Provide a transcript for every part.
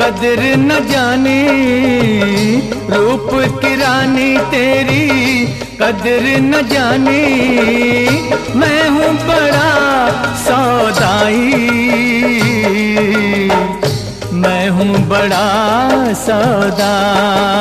कदर न जाने, रूप किरानी तेरी कदर न जाने। मैं हूँ बड़ा सौदाई, मैं हूँ बड़ा सौदाई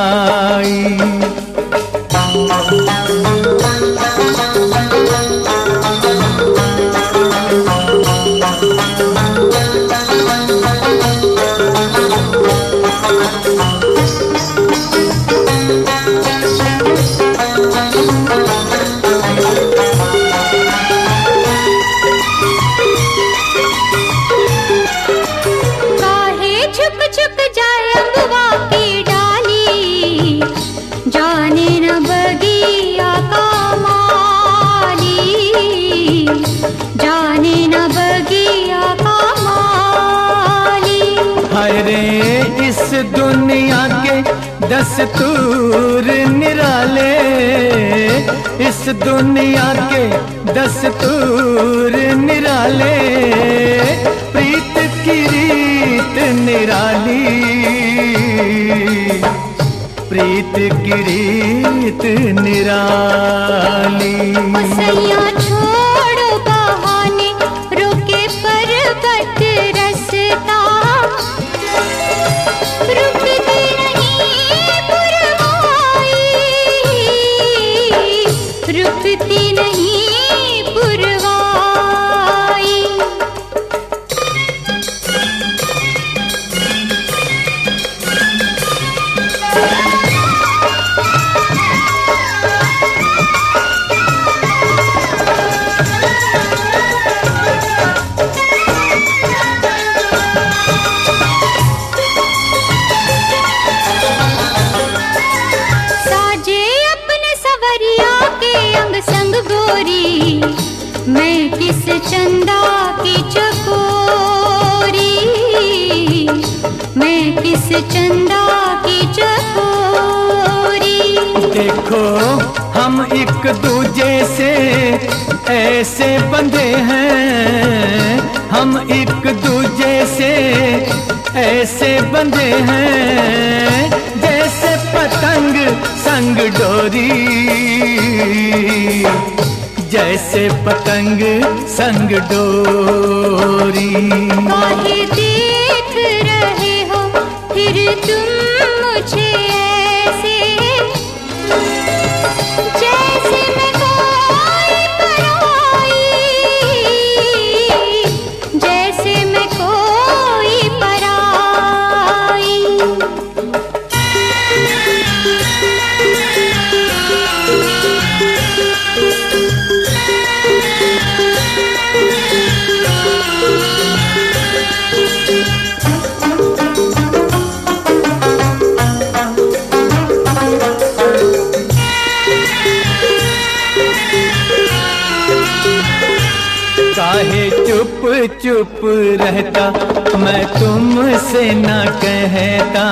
दुनिया के दस्तूर निराले। इस दुनिया के दस्तूर निराले। प्रीत की रीत निराली। प्रीत की रीत निराली। किस चंदा की चकोरी? मैं किस चंदा की चकोरी? देखो, हम एक दूजे से ऐसे बंधे हैं। हम एक दूजे से ऐसे बंधे हैं। जैसे पतंग संग डोरी। जैसे पतंग संग डोरी। चुप चुप रहता, मैं तुमसे न कहता।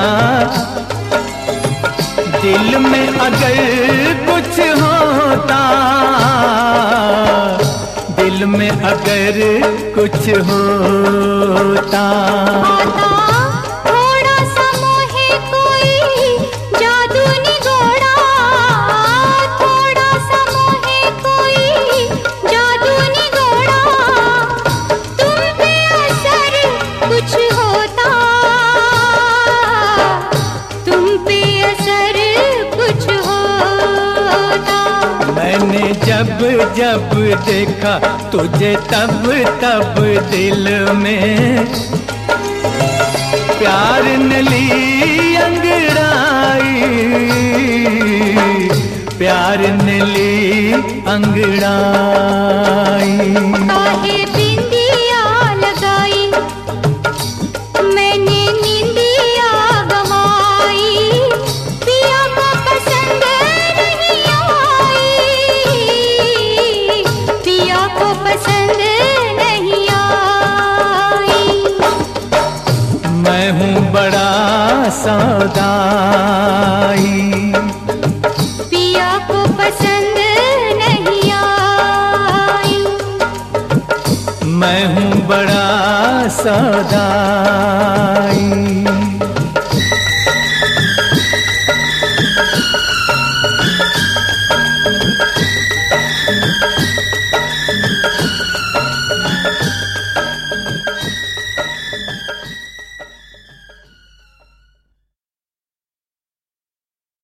दिल में अगर कुछ होता, दिल में अगर कुछ होता। जब देखा, तुझे तब तब दिल में। प्यार न ली अंगड़ाई, प्यार न ली अंगड़ाई। बड़ा सौदाई। पिया को पसंद नहीं आई। मैं हूँ बड़ा सौदाई।